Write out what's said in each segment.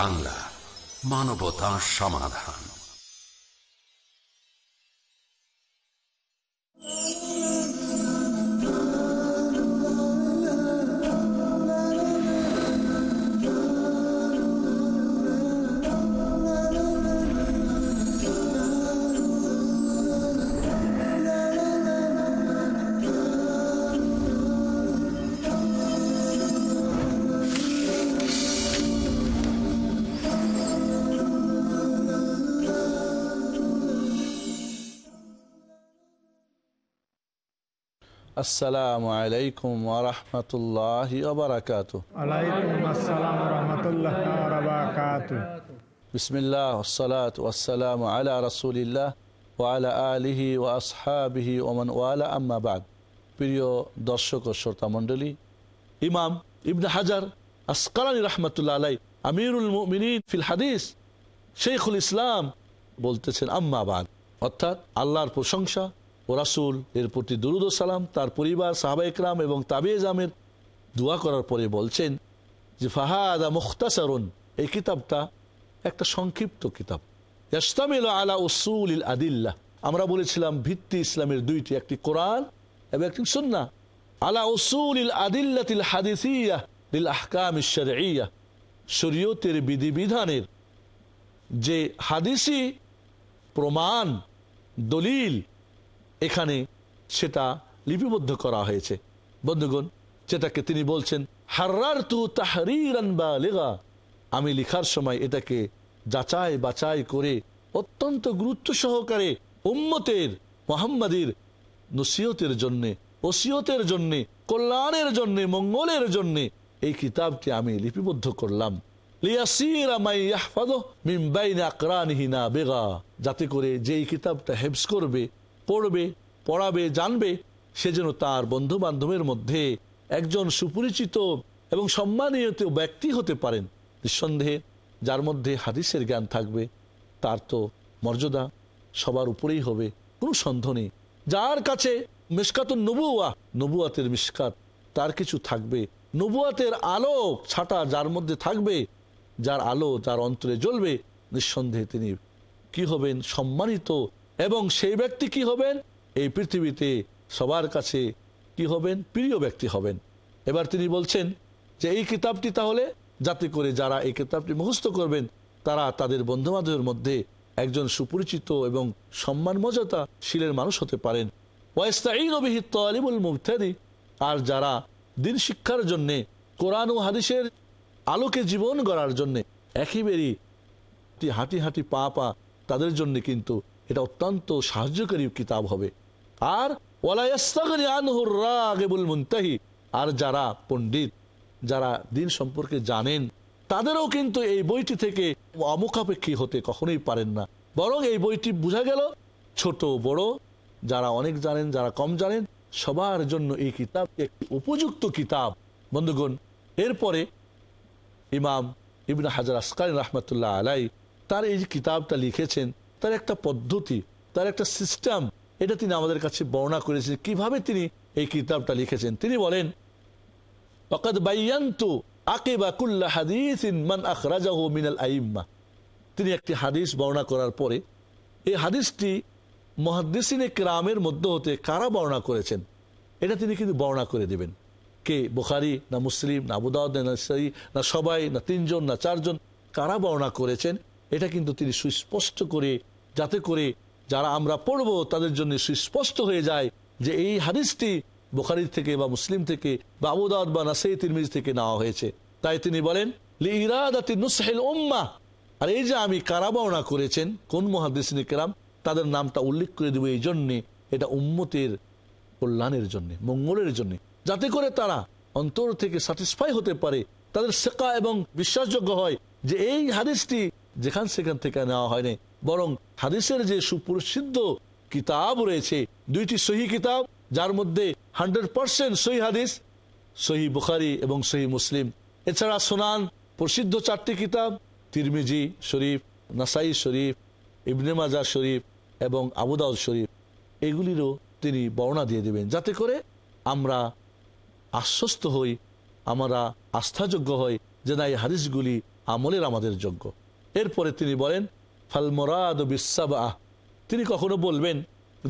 বাংলা মানবতা সমাধান। আসসালামু আলাইকুম ওরহমতুল্লাহ ওবরাকাত আলাইকুম আসসালাম রহমতুল্লাহ বিসমিল্লাহ ওসলাত ওসালাম আলা রসুলিল্লাহ ওয়ালা আলিহি ও আসহাবিহি ওমান ওয়ালা আম্মাবাদ প্রিয় দর্শক ও শ্রোতা মণ্ডলী ইমাম ইবনে হাজার আসকালানি রহমতুল্লাহ আলাই আমিরুল মিনীন ফিল হাদিস শেখুল ইসলাম বলতেছেন আম্মাবাদ অর্থাৎ আল্লাহর প্রশংসা ও রাসুল, এর প্রতি দুরুদ সালাম তার পরিবার, সাহাবা ইকরাম এবং তাবে জামের দোয়া করার পরে বলছেন যে, ফাহাদা মুখতাসারুন এই কিতাবটা একটা সংক্ষিপ্ত কিতাব। ইয়াস্তামিল আলা উসুল আদিল্লাহ আমরা বলেছিলাম ভিত্তি ইসলামের দুইটি, একটি কোরআন এবং একটি সুন্না আলা উসুল আদিল্লাতিল হাদিসিয়া লিল আহকাম শরঈয়া। শরীয়তের বিধিবিধানের যে হাদিসি প্রমাণ, দলিল এখানে সেটা লিপিবদ্ধ করা হয়েছে। বন্ধুগণ, যেটাকে তিনি বলছেন হার্রার তু তাহরিরান লেগা আমি লিখার সময় এটাকে যাচাই বাছাই করে অত্যন্ত গুরুত্ব সহকারে উম্মতের, মোহাম্মদীর নসিয়তের জন্যে ওসিয়তের জন্যে, কল্যাণের জন্যে, মঙ্গলের জন্যে এই কিতাবটি আমি লিপিবদ্ধ করলাম। যাতে করে যে এই কিতাবটা হেফস করবে পড়বে, পড়াবে, জানবে, সে যেন তার বন্ধু বান্ধবের মধ্যে একজন সুপরিচিত এবং সম্মানীয় ব্যক্তি হতে পারেন। নিঃসন্দেহে যার মধ্যে হাদিসের জ্ঞান থাকবে, তার তো মর্যাদা সবার উপরেই হবে, কোনো সন্দেহ নেই। যার কাছে মিসকাত নবুয়া নবুয়াতের মিসকাত, তার কিছু থাকবে। নবুয়াতের আলো ছাটা যার মধ্যে থাকবে, যার আলো যার অন্তরে জ্বলবে, নিঃসন্দেহে তিনি কি হবেন সম্মানিত এবং সেই ব্যক্তি কি হবেন? এই পৃথিবীতে সবার কাছে কি হবেন? প্রিয় ব্যক্তি হবেন। এবার তিনি বলছেন যে এই কিতাবটি তাহলে যাতে করে যারা এই কিতাবটি মুখস্থ করবেন, তারা তাদের বন্ধু বান্ধবের মধ্যে একজন সুপরিচিত এবং সম্মান মর্যাদা শিলের মানুষ হতে পারেন। আর যারা দিন শিক্ষার জন্যে, কোরআন ও হাদিসের আলোকে জীবন গড়ার জন্যে একেবারেই হাঁটি হাঁটি পা পা তাদের জন্য কিন্তু এটা অত্যন্ত সাহায্যকারী কিতাব হবে। আর আর যারা পণ্ডিত, যারা দিন সম্পর্কে জানেন, তাদেরও কিন্তু এই বইটি থেকে অমুখাপেক্ষী হতে কখনোই পারেন না। বরং এই বইটি বোঝা গেল, ছোট বড়, যারা অনেক জানেন, যারা কম জানেন, সবার জন্য এই কিতাব একটি উপযুক্ত কিতাব। বন্ধুগণ, এরপরে ইমাম ইবিন হাজার আসকার রহমতুল্লাহ আলাই তার এই কিতাবটা লিখেছেন তার একটা পদ্ধতি, তার একটা সিস্টেম এটা তিনি আমাদের কাছে বর্ণনা করেছেন। কীভাবে তিনি এই কিতাবটা লিখেছেন? তিনি বলেন তিনি একটি হাদিস বর্ণনা করার পরে, এই হাদিসটি মহাদিসিনে ক্রামের মধ্য হতে কারা বর্ণনা করেছেন? এটা তিনি কিন্তু বর্ণনা করে দেবেন। কে? বুখারি, না মুসলিম, না আবুদাউদ, না না সবাই, না তিনজন, না চারজন, কারা বর্ণনা করেছেন? এটা কিন্তু তিনি সুস্পষ্ট করে যাতে করে যারা আমরা পড়ব তাদের জন্য সুস্পষ্ট হয়ে যায় যে এই হাদিসটি বোখারি থেকে বা মুসলিম থেকে বা আবুদাদ বা নাসে তিরমিজ থেকে নেওয়া হয়েছে। তাই তিনি বলেন আর এই যে আমি কারা বর্ণনা করেছেন, কোন মহাদিসিনী কেরাম, তাদের নামটা উল্লেখ করে দেবো এই জন্যে, এটা উম্মতের কল্যাণের জন্য, মঙ্গলের জন্য। যাতে করে তারা অন্তর থেকে স্যাটিসফাই হতে পারে, তাদের শেখা এবং বিশ্বাসযোগ্য হয় যে এই হাদিসটি যেখান সেখান থেকে নেওয়া হয়নি। বরং হাদিসের যে সুপ্রসিদ্ধ কিতাব রয়েছে, দুইটি সহি কিতাব, যার মধ্যে হান্ড্রেড পার্সেন্ট সহি হাদিস, সহি বুখারি এবং সহি মুসলিম। এছাড়া সোনান, প্রসিদ্ধ চারটি কিতাব, তিরমিজি শরীফ, নাসাই শরীফ, ইবনে মাজা শরীফ এবং আবুদাউদ শরীফ। এগুলিরও তিনি বর্ণনা দিয়ে দেবেন, যাতে করে আমরা আশ্বস্ত হই, আমরা আস্থাযোগ্য হই যে না, এই হাদিসগুলি আমলের আমাদের যোগ্য। এরপরে তিনি বলেন ফালমরাদ বিসাবাহ তিনি কখনো বলবেন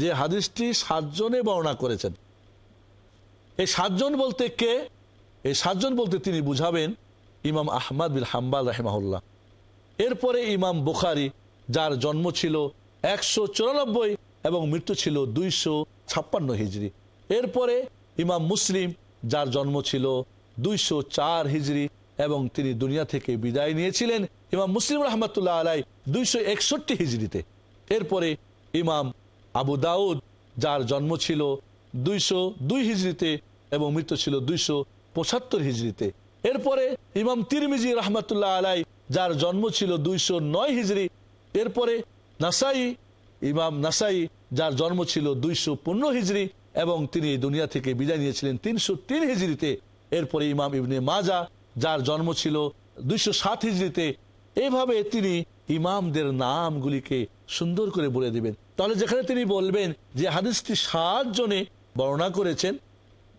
যে হাদিসটি সাতজনে বর্ণনা করেছেন। এই সাতজন বলতে কে? এই সাতজন বলতে তিনি বুঝাবেন ইমাম আহমদ বিন হাম্বাল রাহেমাহুল্লাহ। এরপরে ইমাম বুখারি, যার জন্ম ছিল একশো চুরানব্বই এবং মৃত্যু ছিল দুইশো ছাপ্পান্ন হিজড়ি এরপরে ইমাম মুসলিম, যার জন্ম ছিল দুইশো চার হিজড়ি এবং তিনি দুনিয়া থেকে বিদায় নিয়েছিলেন ইমাম মুসলিম রহমতুল্লাহ আলাই দুইশো একষট্টি হিজড়িতে। এরপরে ইমাম আবু দাউদ, যার জন্ম ছিল দুইশো দুই হিজড়িতে এবং মৃত্যু ছিল দুইশো পঁচাত্তর হিজড়িতে। এরপরে ইমাম তিরমিজি রহমতুল্লাহ আলাই যার জন্ম ছিল দুইশো নয় হিজড়ি। এরপরে নাসাই, ইমাম নাসাই, যার জন্ম ছিল দুইশো পনেরো হিজড়ি এবং তিনি দুনিয়া থেকে বিদায় নিয়েছিলেন তিনশো তিন হিজড়িতে। এরপরে ইমাম ইবনে মাজা, যার জন্ম ছিল দুইশো সাত হিজড়িতে এইভাবে তিনি ইমামদের নামগুলিকে সুন্দর করে বলে দিবেন। তাহলে যেখানে তিনি বলবেন যে হাদিসটি সাতজনে বর্ণনা করেছেন,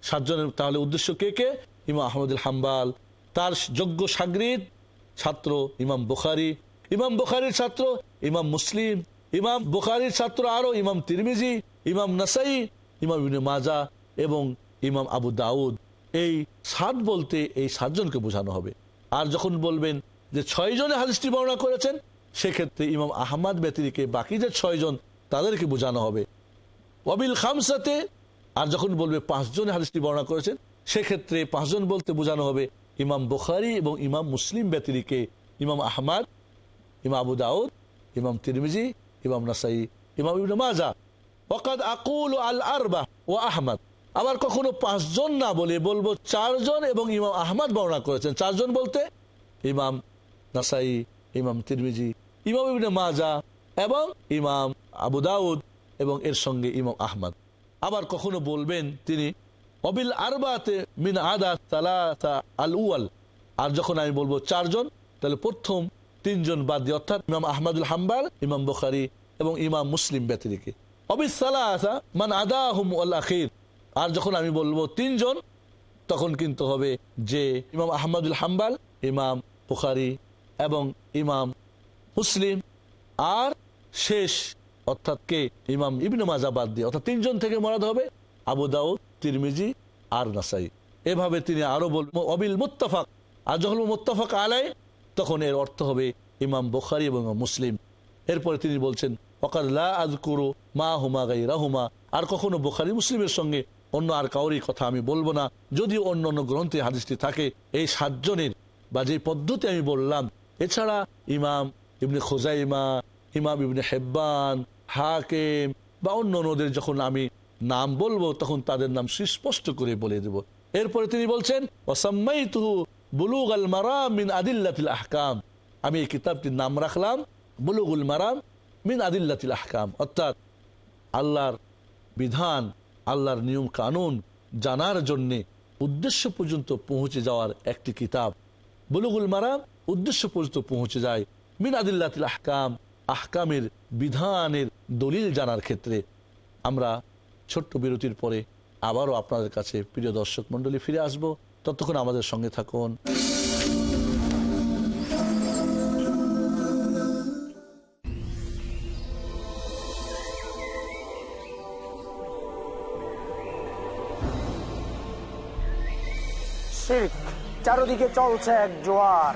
সাতজনের তাহলে উদ্দেশ্য কে কে? ইমাম আহমদুল হাম্বাল, তার যোগ্য সাগরিদ, ছাত্র ইমাম বুখারি, ইমাম বুখারির ছাত্র ইমাম মুসলিম, ইমাম বুখারির ছাত্র আরও ইমাম তিরমিজি, ইমাম নাসাই, ইমাম মাজা এবং ইমাম আবু দাউদ। এই সাত বলতে এই সাতজনকে বোঝানো হবে। আর যখন বলবেন যে ছয় জনে হাদিসটি বর্ণনা করেছেন, সেক্ষেত্রে ইমাম আহমদ ব্যতিরিকে বাকি যে ছয়জন তাদেরকে বোঝানো হবে। ওয়াবিল খামসাতে, আর যখন বলবে পাঁচজনে হাদিসটি বর্ণনা করেছেন, সেক্ষেত্রে পাঁচজন বলতে বোঝানো হবে ইমাম বুখারি এবং ইমাম মুসলিম ব্যতিরিকে। ইমাম আহমদ, ইমাম আবু দাউদ, ইমাম তিরমিজি, ইমাম নাসাই, ইমাম ইবনে মাজা। ওকাদ আকুল আল আরবা ও আহমদ। আবার কখনো পাঁচজন না বলে বলব চারজন এবং ইমাম আহমদ বর্ণনা করেছেন। চারজন বলতে ইমাম নাসাই, ইমাম তিরমিজি, ইমাম ইবনে মাজা এবং ইমাম আবু দাউদ এবং এর সঙ্গে ইমাম আহমদ। আবার কখনো বলবেন তিনি, অবিল আরবাতে মিন আদা তালাতা আল উয়াল আর যখন আমি বলব চারজন, তাহলে প্রথম তিনজন বাদ দিয়ে, অর্থাৎ ইমাম আহমদুল হাম্বাল, ইমাম বুখারি এবং ইমাম মুসলিম ব্যতিরিকে। অবিস সালাহা মান আদা হুম আল আখির। আর যখন আমি বলব তিনজন, তখন কিন্তু হবে যে ইমাম আহমদুল হাম্বাল, ইমাম বুখারি এবং ইমাম মুসলিম। আর শেষ, অর্থাৎ কে? ইমাম ইবনে মাজা বাদ দিয়ে। অর্থাৎ তিনজন থেকে মরাদ হবে আবু দাউদ, তিরমিজি আর নাসাই। এভাবে তিনি আরও বলব অবিল মুত্তাফাক। আর যখন মুত্তাফাক আলাই, তখন এর অর্থ হবে ইমাম বুখারি এবং মুসলিম। এরপরে তিনি বলছেন অকাল লা আজকুরু মা হুমা গাই রাহুমা আর কখনো বোখারি মুসলিমের সঙ্গে অন্য আর কাউরই কথা আমি বলব না। যদিও অন্য অন্য গ্রন্থে হাদিসটি থাকে, এই সাতজনের বা যে পদ্ধতি আমি বললাম এছাড়া ইমাম ইবনে খোজাইমা, ইমাম ইবনে হেব্বান, হাকেম বা অন্য অন্যদের যখন আমি নাম বলব, তখন তাদের নাম সুস্পষ্ট করে বলে দেব। এরপরে তিনি বলছেন আল মারাম মিন আহকাম। আমি এই কিতাবটির নাম রাখলাম, বুলুগুল মারাম মিন আদিল্লাতিল আহকাম। অর্থাৎ আল্লাহর বিধান, আল্লাহর নিয়ম কানুন জানার জন্যে উদ্দেশ্য পর্যন্ত পৌঁছে যাওয়ার একটি কিতাব, বুলুগুল মারাম উদ্দেশ্য পর্যন্ত পৌঁছে যায় মিন আদিল্লাতিল আহকাম, আহকামের বিধানের দলিল জানার ক্ষেত্রে। আমরা ছোট্ট বিরতির পরে আবারও আপনাদের কাছে প্রিয় দর্শক মন্ডলী ফিরে আসব। ততক্ষণ আমাদের সঙ্গে থাকুন। চারদিকে চলছে এক জোয়ার।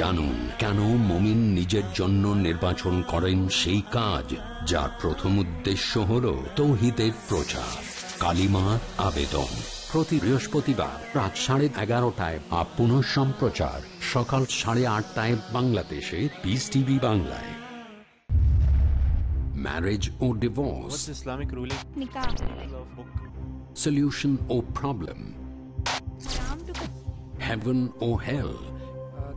জানুন কেন মমিন নিজের জন্য নির্বাচন করেন সেই কাজ যার প্রথম উদ্দেশ্য হল তৌহিদের প্রচার কালিমার আবেদন। প্রতি বৃহস্পতিবার রাত সাড়ে এগারোটায় বা পুনঃ সম্প্রচার সকাল সাড়ে আটটায় বাংলাদেশে পিস টিভি বাংলায়। Marriage or What's divorce, the Islamic ruling? Nikah of book? solution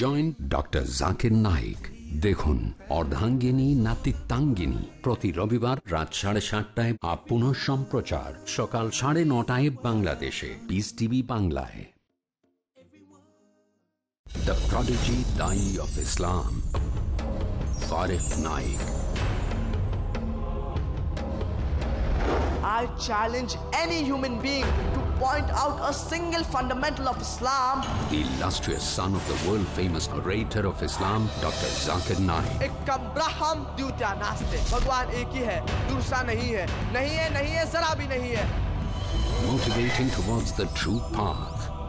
Join doctor Zakir Naik দেখুন, অর্ধাঙ্গিনী, নাতিত্বাঙ্গিনী। প্রতি রবিবার রাত সাড়ে সাতটায় আপ পুনঃ সম্প্রচার। সকাল সাড়ে নটায় বাংলাদেশে। পিস টিভি বাংলায়। দ্য প্রডিজি দাই of Islam ফারেক Naik I challenge any human being to point out a single fundamental of Islam. The illustrious son of the world-famous orator of Islam, Dr. Zakir Naik. Ikkam braham dutya naste. Bhagwan ek hi hai, dursa nahi hai. Nahi hai, nahi hai, zara bhi nahi hai. Motivating towards the true path.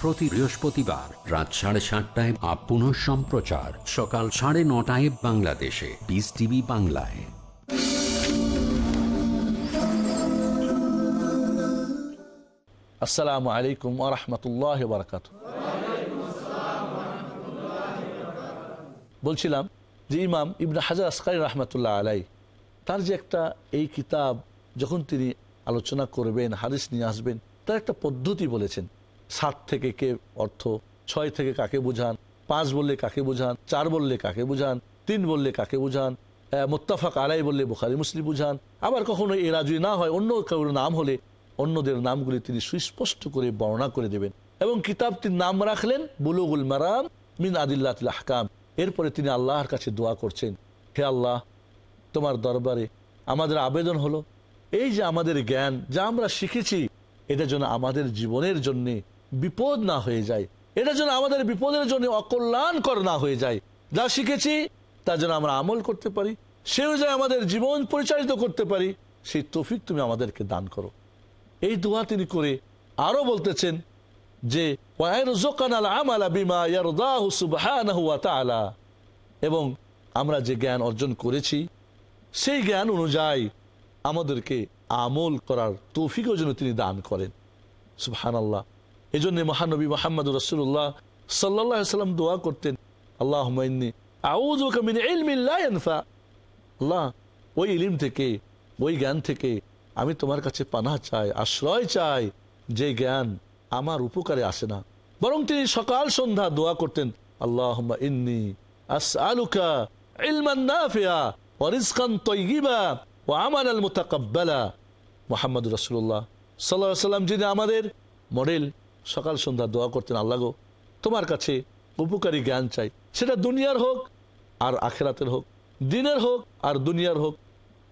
প্রতি বৃহস্পতিবার রাত সাড়ে সাতটায় up সম্প্রচার। সকাল সাড়ে নটায় বাংলাদেশে। পিস টিভি বাংলায়। আসসালামু আলাইকুম আরহামতুল্লাহ বারকাত বলছিলাম যে ইমাম ইবনে হাজার আসকারি রহমতুল্লাহ আলাই তার যে একটা এই কিতাব যখন তিনি আলোচনা করবেন, হাদিস নিয়ে আসবেন, তার একটা পদ্ধতি বলেছেন। সাত থেকে কে অর্থ? ছয় থেকে কাকে বোঝান? পাঁচ বললে কাকে বোঝান? চার বললে কাকে বোঝান? তিন বললে কাকে বোঝান? মোত্তাফাক আলাই বললে বোখারি মুসলিম বুঝান। আবার কখনো এরা যদি না হয়, অন্য কারোর নাম হলে অন্যদের নামগুলি তিনি সুস্পষ্ট করে বর্ণনা করে দেবেন। এবং কিতাবটির নাম রাখলেন, বুলুগুল মারাম মিন আদিল্লাতুল আহকাম। এরপরে তিনি আল্লাহর কাছে দোয়া করছেন, হে আল্লাহ, তোমার দরবারে আমাদের আবেদন হলো। এই যে আমাদের জ্ঞান যা আমরা শিখেছি, এটা যেন আমাদের জীবনের জন্য বিপদ না হয়ে যায়। এটা যেন আমাদের বিপদের জন্য অকল্যাণকর না হয়ে যায়। যা শিখেছি, তা যেন আমরা আমল করতে পারি সে অনুযায়ী আমাদের জীবন পরিচালিত করতে পারি, সেই তৌফিক তুমি আমাদেরকে দান করো। এই দোয়া তিনি করে আরও বলতেছেন যে এবং আমরা যে জ্ঞান অর্জন করেছি, সেই জ্ঞান অনুযায়ী আমাদেরকে আমল করার তৌফিকও যেন তিনি দান করেন। সুবহান আল্লাহ এই জন্য মহানবী মোহাম্মদ রসুল্লাহ সাল্লাহ সাল্লাম দোয়া করতেন আল্লাহ আল্লাহ, ওই ইলিম থেকে, ওই জ্ঞান থেকে আমি তোমার কাছে পানা চাই, আশ্রয় চাই যে জ্ঞান আমার উপকারে আসে না। বরং তিনি সকাল সন্ধ্যা দোয়া করতেন আল্লাহ ইন্নি আমালাল মুতাকাব্বালা। মুহাম্মদ সাল্লাল্লাহু সাল্লাম যিনি আমাদের মডেল সকাল সন্ধ্যা দোয়া করতেন, আল্লাহ গো, তোমার কাছে উপকারী জ্ঞান চাই। সেটা দুনিয়ার হোক আর আখেরাতের হোক, দিনের হোক আর দুনিয়ার হোক।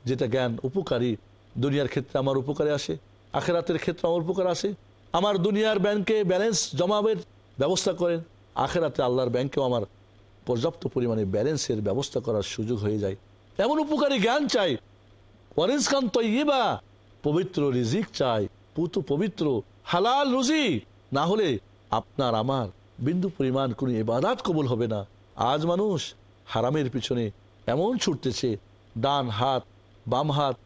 যেটা জ্ঞান উপকারী, দুনিয়ার ক্ষেত্রে আমার উপকারে আসে, আখেরাতের ক্ষেত্রে আমার উপকার আসে। আমার দুনিয়ার ব্যাংকে ব্যালেন্স জমাবের ব্যবস্থা করেন, আখেরাতে আল্লাহর ব্যাংকেও আমার পর্যাপ্ত পরিমাণে ব্যালেন্সের ব্যবস্থা করার সুযোগ হয়ে যায়। এমন উপকারী জ্ঞান চাই। ওয়ারিজকান তৈবা পবিত্র রিজিক চাই। পুতু পবিত্র, হালাল রুজি না হলে আপনার আমার বিন্দু পরিমাণ কোনো ইবাদাত কবল হবে না। আজ মানুষ হারামের পিছনে এমন ছুটতেছে, ডান হাত, বাম হাত,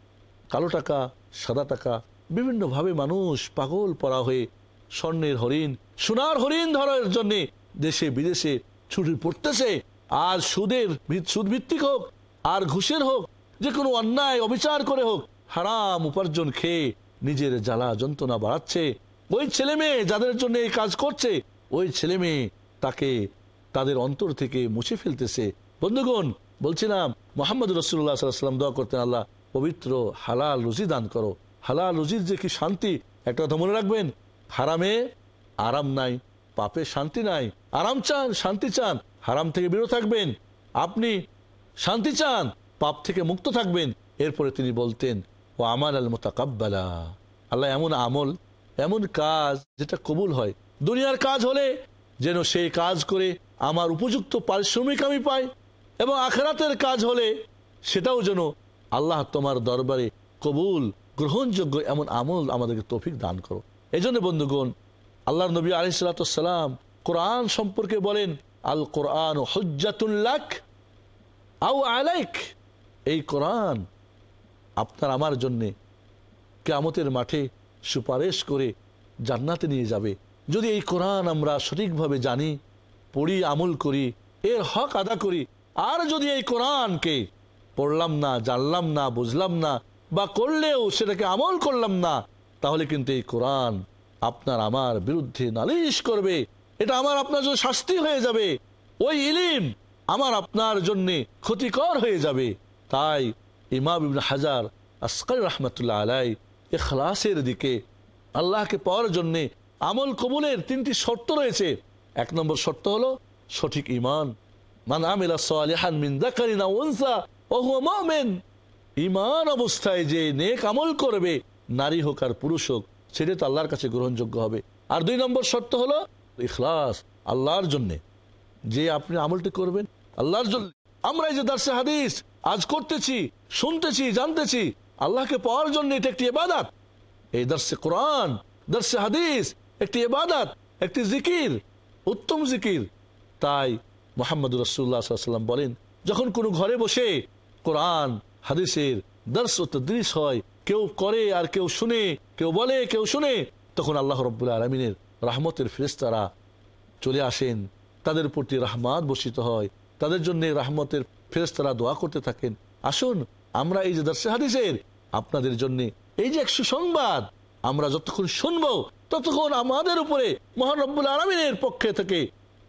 কালো টাকা, সাদা টাকা, বিভিন্নভাবে মানুষ পাগল পরা হয়ে স্বর্ণের হরিণ, সোনার হরিণ ধরার জন্য দেশে বিদেশে ছুটি পড়তেছে। আর সুদের ভিত- সুদ ভিত্তিক হোক, আর ঘুষের হোক, যে কোনো অন্যায় অবিচার করে হোক, হারাম উপার্জন খেয়ে নিজের জ্বালা যন্ত্রণা বাড়াচ্ছে। ওই ছেলে মেয়ে যাদের জন্য এই কাজ করছে, ওই ছেলে মেয়ে তাকে তাদের অন্তর থেকে মুছে ফেলতেছে। বন্ধুগণ, বলছিলাম, মোহাম্মদ রসুল্লাহ সাল্লাম দোয়া করতেন, আল্লাহ, পবিত্র হালাল রুজি দান করো। হালাল রুজির যে কি শান্তি, একটা কথা মনে রাখবেন, হারামে আরাম নাই, পাপে শান্তি নাই। আরাম চান, শান্তি চান, হারাম থেকে বিরত থাকবেন। আপনি শান্তি চান, পাপ থেকে মুক্ত থাকবেন। এরপরে তিনি বলতেন ও আমার আল মোতাকাব্বালা। আল্লাহ এমন আমল এমন কাজ যেটা কবুল হয়। দুনিয়ার কাজ হলে যেন সেই কাজ করে আমার উপযুক্ত পারিশ্রমিক আমি পাই এবং আখেরাতের কাজ হলে সেটাও যেন আল্লাহ তোমার দরবারে কবুল, গ্রহণযোগ্য এমন আমল আমাদেরকে তৌফিক দান করো। এই জন্য বন্ধুগণ আল্লাহ নবী আলিসাল্লাম কোরআন সম্পর্কে বলেন, আল কোরআন হজ্জাতুল্লাহ আউ আলাইক। এই কোরআন আপনার আমার জন্যে কেয়ামতের মাঠে সুপারিশ করে জান্নাতে নিয়ে যাবে। যদি এই কোরআন আমরা সঠিকভাবে জানি, পড়ি, আমল করি, এর হক আদা করি, আর যদি এই কোরআনকে পড়লাম না, জানলাম না, বুঝলাম না, বা করলেও সেটাকে আমল করলাম না, তাহলে কিন্তু এই কোরআন আপনার আমার বিরুদ্ধে নালিশ করবে। এটা আমার আপনার জন্য শাস্তি হয়ে যাবে। ওই ইলিম আমার আপনার জন্যে ক্ষতিকর হয়ে যাবে। তাই ইমাম হাজার আসকার রহমতুল্লাহ আলাই এখলাসের দিকে। আল্লাহকে পাওয়ার জন্যে আমল কবুলের তিনটি শর্ত রয়েছে। এক নম্বর শর্ত হলো সঠিক ইমান মান আমিলা সালিহান মিন যাকারিন আও উনসা, ওয়া হুয়া মুমিন। ইমান অবস্থায় যে নেক আমল করবে, নারী হোক আর পুরুষ হোক, সেটা তো আল্লাহর কাছে গ্রহণযোগ্য হবে। আর দুই নম্বর শর্ত হলো ইখলাস, আল্লাহর জন্যে। যে আপনি আমলটি করবেন, আল্লাহর জন্য। আমরা এই যে দার্সে হাদিস, আজ করতেছি, শুনতেছি, জানতেছি আল্লাহকে পাওয়ার জন্য এটা একটি এবাদাত এই দার্সে কোরআন দার্সে হাদিস, একটি এবাদাত একটি জিকির, উত্তম জিকির। তাই মোহাম্মদ রসুল্লাহ সাল্লাম বলেন, যখন কোনো ঘরে বসে কোরআন, হাদিসের দর্শ তদৃশ হয়, কেউ করে আর কেউ শুনে, কেউ বলে, কেউ শুনে, তখন আল্লাহ রব্বুল্লাহ আলমিনের রাহমতের ফেরেস্তারা চলে আসেন। তাদের প্রতি রাহমাত বসিত হয়। তাদের জন্য রাহমতের ফেরেস্তারা দোয়া করতে থাকেন। আসুন আমরা এই যে দর্শে হাদিসের আপনাদের জন্য, এই যে এক সুসংবাদ আমরা যতক্ষণ শুনব, ততক্ষণ আমাদের উপরে মহানব্বুল আলমিনের পক্ষে থেকে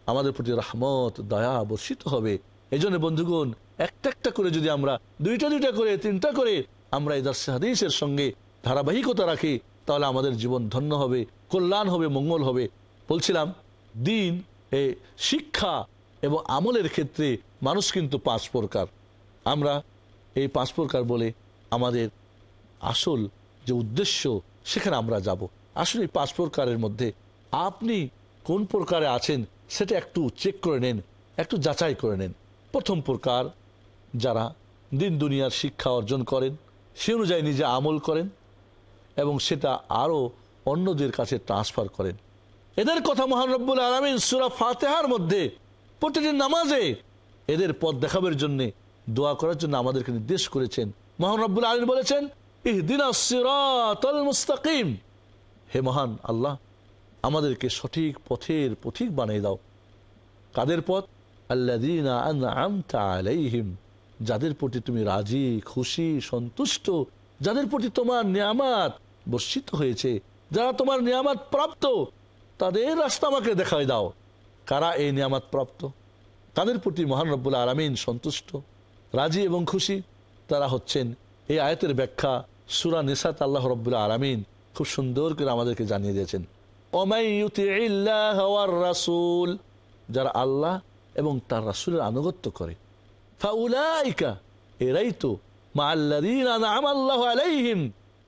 আমাদের প্রতি রহমত, দয়া বর্ষিত হবে। এই জন্য বন্ধুগণ, একটা একটা করে যদি আমরা, দুইটা দুইটা করে, তিনটা করে আমরা এই দর্শে হাদিসের সঙ্গে ধারাবাহিকতা রাখি, তাহলে আমাদের জীবন ধন্য হবে, কল্যাণ হবে, মঙ্গল হবে। বলছিলাম, দিন এ শিক্ষা এবং আমলের ক্ষেত্রে মানুষ কিন্তু পাঁচ প্রকার। আমরা এই পাঁচ প্রকার বলে আমাদের আসল যে উদ্দেশ্য, সেখানে আমরা যাব। আসলে এই পাঁচ প্রকারের মধ্যে আপনি কোন প্রকারে আছেন সেটা একটু চেক করে নেন, একটু যাচাই করে নেন। প্রথম প্রকার, যারা দিন দুনিয়ার শিক্ষা অর্জন করেন, সে অনুযায়ী নিজে আমল করেন এবং সেটা আরও অন্যদের কাছে ট্রান্সফার করেন। এদের কথা মহানব্বুল আলমিন সুরা ফাতেহার মধ্যে প্রতিদিন নামাজে এদের পথ দেখাবের জন্য দোয়া করার জন্য আমাদেরকে নির্দেশ করেছেন। মহানব্বুল আলম বলেছেন, ইহদিনা হে মহান আল্লাহ, আমাদেরকে সঠিক পথের পথিক বানিয়ে দাও। কাদের পথ? আলাইহিম। যাদের প্রতি তুমি রাজি, খুশি, সন্তুষ্ট, যাদের প্রতি তোমার নিয়ামাত বর্ষিত হয়েছে, যারা তোমার নিয়ামাত প্রাপ্ত, তাদের রাস্তা আমাকে দেখায় দাও। কারা এই নিয়ামাত প্রাপ্ত? তাদের প্রতি মহান রব্বুল আলমিন সন্তুষ্ট? রাজি এবং খুশি, তারা হচ্ছেন এই আয়তের ব্যাখ্যা সুরা নিসাত আল্লাহ রব্বুল আলমিন খুব সুন্দর করে আমাদেরকে জানিয়ে দিয়েছেন। রাসুল, যারা আল্লাহ এবং তার রাসুলের আনুগত্য করে। ফাউলাইকা, এরাই তো মা আল্লাহ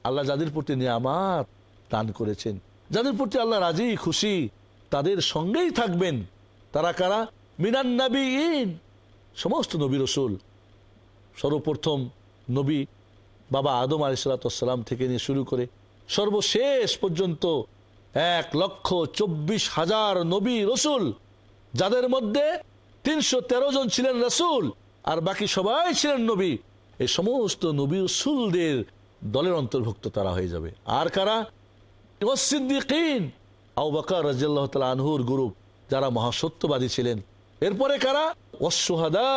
আল্লাহ যাদের প্রতি নিয়ামাত দান করেছেন, যাদের প্রতি আল্লাহ রাজি, খুশি, তাদের সঙ্গেই থাকবেন। তারা কারা? মিনান সমস্ত নবী রসুল। সর্বপ্রথম নবী বাবা আদম আলিসাল্লাম থেকে নিয়ে শুরু করে সর্বশেষ পর্যন্ত এক লক্ষ চব্বিশ হাজার নবী রসুল, যাদের মধ্যে তিনশো তেরো জন ছিলেন রসুল আর বাকি সবাই ছিলেন নবী। এই সমস্ত নবী রসুলদের দলের অন্তর্ভুক্ত তারা হয়ে যাবে। আর কারা? সিদ্দিকিন রাজিয়াল্লাহ আনহুর গ্রুপ, যারা মহাসত্যবাদী ছিলেন। এরপরে কারা? অসহাদা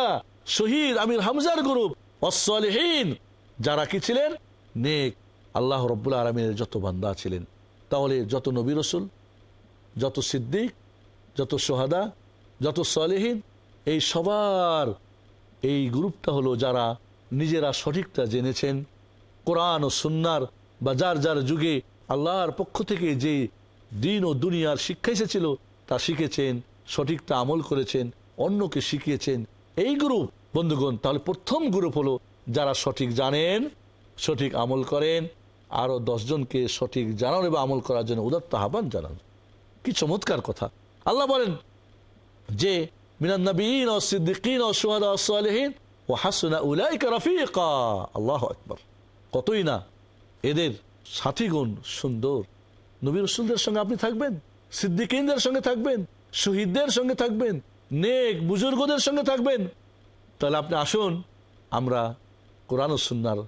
শহীদ আমির হামজার গ্রুপ অসলহীন যারা কি ছিলেন? নেক। আল্লাহ রব্বুল আলমিনের যত বান্দা ছিলেন। তাহলে যত নবী রসুল, যত সিদ্দিক, যত সোহাদা, যত সলেহীন, এই সবার এই গ্রুপটা হলো যারা নিজেরা সঠিকটা জেনেছেন। কোরআন ও সুন্নার বা যার যার যুগে আল্লাহর পক্ষ থেকে যে দিন ও দুনিয়ার শিক্ষা এসেছিল, তা শিখেছেন, সঠিকটা আমল করেছেন, অন্যকে শিখিয়েছেন। এই গ্রুপ বন্ধুগণ, তাহলে প্রথম গ্রুপ হলো যারা সঠিক জানেন, সঠিক আমল করেন, আরও দশজনকে সঠিক জানান এবং আমল করার জন্য উদাত্ত আহ্বান জানান। কি চমৎকার কথা। আল্লাহ বলেন যে, মিনান নবীন ও সিদ্দিকিন ও সুহাদা সালেহীন, ও হাসুনা উলাইকা আল্লাহ আকবর। কতই না এদের সাথীগুণ সুন্দর। নবী রসুলদের সঙ্গে আপনি থাকবেন, সিদ্দিকিনদের সঙ্গে থাকবেন, শহীদদের সঙ্গে থাকবেন, নেক বুজুর্গদের সঙ্গে থাকবেন। তাহলে আপনি আসুন, আমরা কোরআন সুন্নার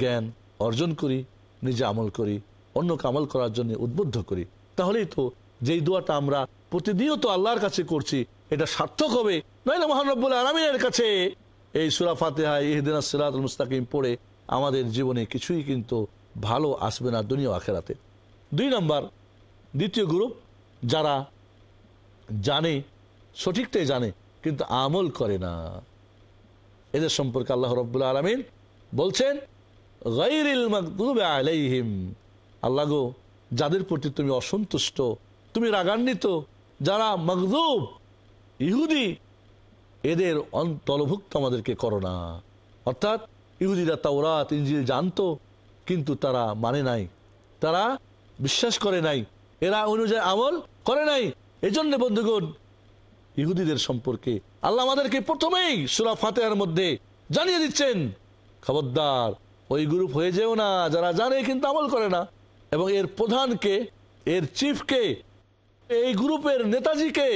জ্ঞান অর্জন করি, নিজে আমল করি, অন্যকে আমল করার জন্য উদ্বুদ্ধ করি। তাহলেই তো যেই দোয়াটা আমরা প্রতিনিয়ত আল্লাহর কাছে করছি, এটা সার্থক হবে। নইলে মহানব্বুল আলমিনের কাছে এই সুরা ফাতেহা, ইহদিন সিরাত মুস্তাকিম পড়ে আমাদের জীবনে কিছুই কিন্তু ভালো আসবে না দুনিয়া আখেরাতে। দুই নম্বর, দ্বিতীয় গ্রুপ, যারা জানে, সঠিকটাই জানে, কিন্তু আমল করে না। এদের সম্পর্কে আল্লাহ রব্বুল্লা আলমিন বলছেন গাইরিল আলাইহিম। আল্লাহ গো, যাদের প্রতি তুমি অসন্তুষ্ট, তুমি রাগান্বিত, যারা মগদুব, ইহুদি, এদের অন্তর্ভুক্ত আমাদেরকে করো না। অর্থাৎ ইহুদিরা তাওরাত ইঞ্জিল জানতো, কিন্তু তারা মানে নাই। তারা বিশ্বাস করে নাই। এরা অনুযায়ী আমল করে নাই। এজন্য বন্ধুগণ ইহুদিদের সম্পর্কে। আল্লাহ আমাদেরকে প্রথমেই সুরা ফাতেহার মধ্যে জানিয়ে দিচ্ছেন, খবরদার, ওই গ্রুপ হয়ে যেও না, যারা জানে কিন্তু আমল করে না। এবং এর প্রধানকে, এর চিফকে, এই গ্রুপের নেতাজিকে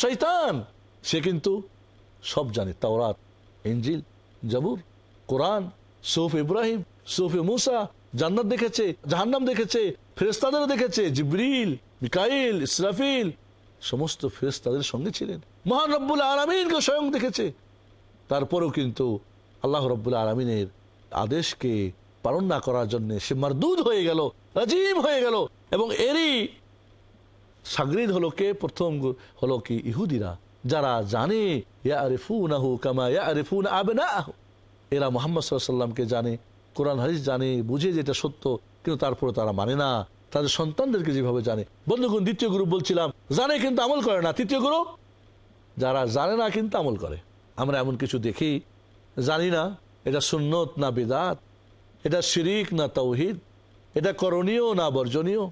শৈতান সে কিন্তু সব জানে। তাওরাত ইঞ্জিল জাবুর, কোরআন, সৌফ ইব্রাহিম, সৌফে মুসা, জান্নাত দেখেছে, জাহান্নাম দেখেছে ফেরেস্তাদের দেখেছে, জিব্রিল, মিকাইল, ইসরাফিল সমস্ত ফেরেস্তাদের সঙ্গে ছিলেন। মহান রব্বুল আলমিনকে স্বয়ং দেখেছে। তারপরেও কিন্তু আল্লাহ রব্বুল আলমিনের আদেশকে পালন না করার জন্য সে মারদুদ হয়ে গেল রাজিম হয়ে গেল এবং এরই সাগরিদ হলো কে? প্রথম হলো কি? ইহুদিরা। যারা জানে এরা মোহাম্মদ সাল্লামকে জানে, কোরআন হারিস জানে, বুঝে যেটা সত্য, কিন্তু তারপরে তারা মানে না। তাদের সন্তানদেরকে যেভাবে জানে। বন্ধুগুণ, দ্বিতীয় গ্রুপ বলছিলাম, জানে কিন্তু আমল করে না। তৃতীয় গ্রুপ যারা জানে না কিন্তু আমল করে। আমরা এমন কিছু দেখি, জানি না, এটা সুন্নত না বেদাত, এটা শিরিক না তৌহিদ এটা করণীয় না বর্জনীয়,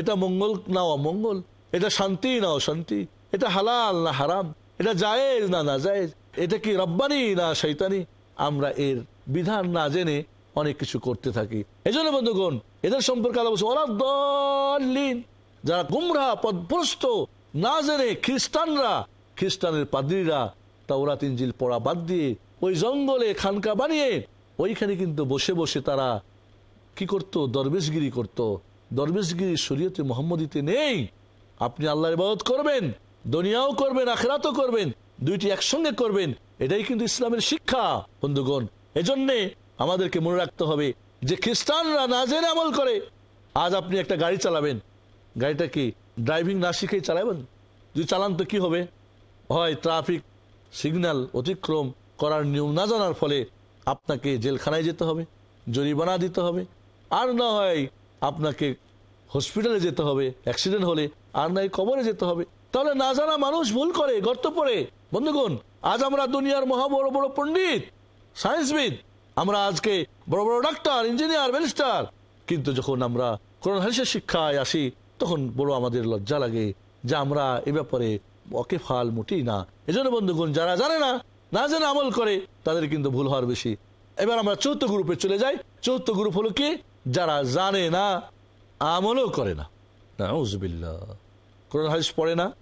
এটা মঙ্গল না অমঙ্গল, এটা শান্তি না অশান্তি, এটা হালাল না হারাম, এটা জায়েজ না না জায়েজ এটা কি রব্বানি না শৈতানি আমরা এর বিধান না জেনে অনেক কিছু করতে থাকি। এই জন্য বন্ধুগণ, এদের সম্পর্কে আলাদা বলছে ওরা দলিন যারা গুমরা পদভ্রষ্ট না জেনে খ্রিস্টানরা, খ্রিস্টানের পাদ্রীরা, তাওরাত ইঞ্জিল পড়া বাদ দিয়ে ওই জঙ্গলে খানকা বানিয়ে ওইখানে কিন্তু বসে বসে তারা কি করত? দরবেশগিরি করত। দরবেশগিরি শরীয়তে মোহাম্মদীতে নেই। আপনি আল্লাহর ইবাদত করবেন, দুনিয়াও করবেন, আখরাতও করবেন, দুইটি একসঙ্গে করবেন, এটাই কিন্তু ইসলামের শিক্ষা, বন্ধুগণ। এজন্যে আমাদেরকে মনে রাখতে হবে যে খ্রিস্টানরা না জেনে আমল করে। আজ আপনি একটা গাড়ি চালাবেন। গাড়িটা কি ড্রাইভিং না শিখেই চালাবেন? যদি চালান তো কি হবে? হয় ট্রাফিক সিগন্যাল অতিক্রম করার নিয়ম না জানার ফলে আপনাকে জেলখানায় যেতে হবে, জরিমানা দিতে হবে। আর না হয় আপনাকে হসপিটালে যেতে হবে অ্যাক্সিডেন্ট হলে আর নাই কবরে যেতে হবে। তাহলে না জানা মানুষ ভুল করে, গর্ত পড়ে। বন্ধুগণ, আজ আমরা দুনিয়ার মহা বড় বড় পণ্ডিত সায়েন্সবিদ আমরা আজকে বড় বড় ডাক্তার ইঞ্জিনিয়ার ব্যারিস্টার কিন্তু যখন আমরা কোরআন হাদিসের শিক্ষায় আসি, তখন বড় আমাদের লজ্জা লাগে যে আমরা এ ব্যাপারে অকেফাল মোটেই না। এজন্য বন্ধুগণ, যারা জানে না না জেনে আমল করে, তাদের কিন্তু ভুল হওয়ার বেশি। এবার আমরা চৌথ গ্রুপে চলে যাই। চৌথ গ্রুপ হলো কি? যারা জানে না, আমলও করে না। নাউজবিল্লাহ। কোরআন হাদিস পড়ে না।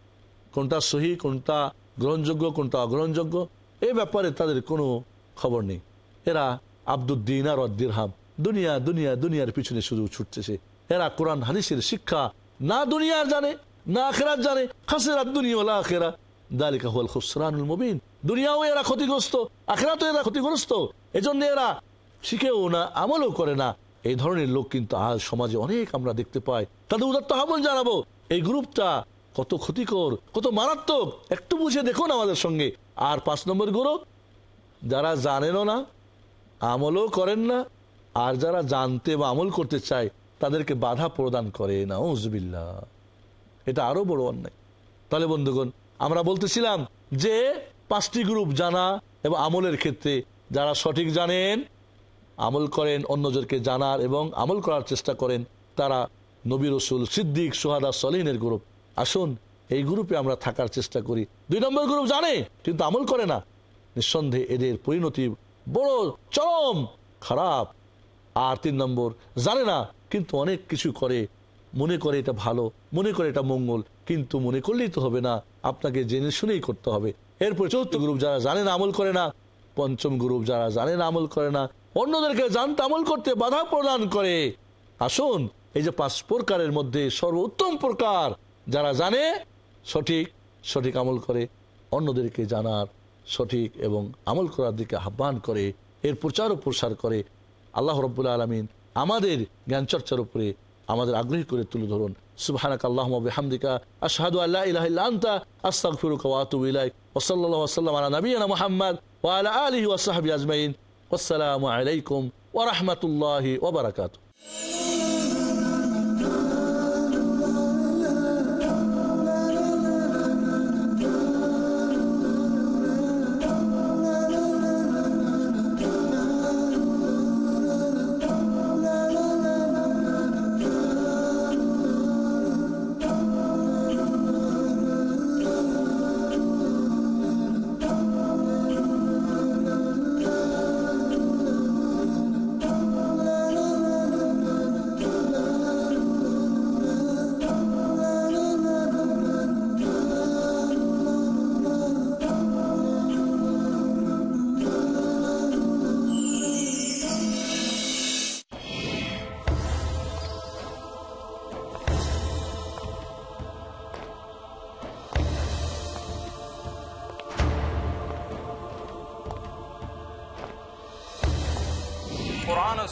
কোনটা সহি, কোনটা গ্রহণযোগ্য, কোনটা অগ্রহণযোগ্য, এ ব্যাপারে তাদের কোনো খবর নেই। এরা আব্দুদ্দিন আর হাম দুনিয়া দুনিয়া, দুনিয়ার পিছনে শুধু ছুটতেছে। এরা কোরআন, হাদিসের শিক্ষা না দুনিয়ার জানে, না আখেরাত জানে। খাসেরাত দুনিয়া আখেরা। দালিকা হুয়াল খুসরানুল মুবিন। দুনিয়াও এরা ক্ষতিগ্রস্ত, আখেরাতও এরা ক্ষতিগ্রস্ত। এজন্য এরা শিখেও না, আমলও করে না। এই ধরনের লোক কিন্তু আজ সমাজে অনেক আমরা দেখতে পাই। তাদের উদাত্ত আহ্বান জানাব। এই গ্রুপটা কত ক্ষতিকর, কত মারাত্মক, একটু বুঝে দেখুন আমাদের সঙ্গে। আর পাঁচ নম্বর গ্রুপ যারা জানেনও না আমলও করেন না। আর যারা জানতে বা আমল করতে চায়, তাদেরকে বাধা প্রদান করে। না উজবিল্লা এটা আরও বড় অন্যায়। তাহলে বন্ধুগণ, আমরা বলতেছিলাম যে, পাঁচটি গ্রুপ জানা এবং আমলের ক্ষেত্রে যারা সঠিক জানেন, আমল করেন অন্যজনকে জানার এবং আমল করার চেষ্টা করেন, তারা নবী রসুল সিদ্দিক সোহাদা সলিনের গ্রুপ। আসুন, এই গ্রুপে আমরা থাকার চেষ্টা করি। দুই নম্বর গ্রুপ জানে, কিন্তু আমল করে না। নিঃসন্দেহে এদের পরিণতি বড় চরম খারাপ। আর তিন নম্বর, জানে না, কিন্তু অনেক কিছু করে। মনে করে এটা ভালো, মনে করে এটা মঙ্গল, কিন্তু মনে করলেই তো হবে না, আপনাকে জেনে শুনেই করতে হবে। এরপর চতুর্থ গ্রুপ যারা জানেন আমল করে না, পঞ্চম গ্রুপ যারা জানেন আমল করে না, অন্যদেরকে জানতে, আমল করতে বাধা প্রদান করে। আসুন, এই যে পাঁচ প্রকারের মধ্যে সর্বোত্তম প্রকার, যারা জানে, সঠিক সঠিক আমল করে, অন্যদেরকে জানার সঠিক এবং আমল করার দিকে আহ্বান করে, এর প্রচার ও প্রসার করে। আল্লাহ রব্বুল্লা আলমিন আমাদের জ্ঞান চর্চার উপরে আমাদের আগ্রহী করে তুলে ধরুন। সুবহানাক আল্লাহুম্মা বিহামদিকা, আশহাদু আল্লা ইলাহা ইল্লা আনতা, আস্তাগফিরুকা ওয়া আতুবু ইলাইক। ওয়া সাল্লাল্লাহু সাল্লাম আলা নাবিয়িনা মুহাম্মদ ওয়া আলা আলিহি ওয়া সাহবিহি আজমাইন। ওয়াসসালামু আলাইকুম ওয়া রাহমাতুল্লাহি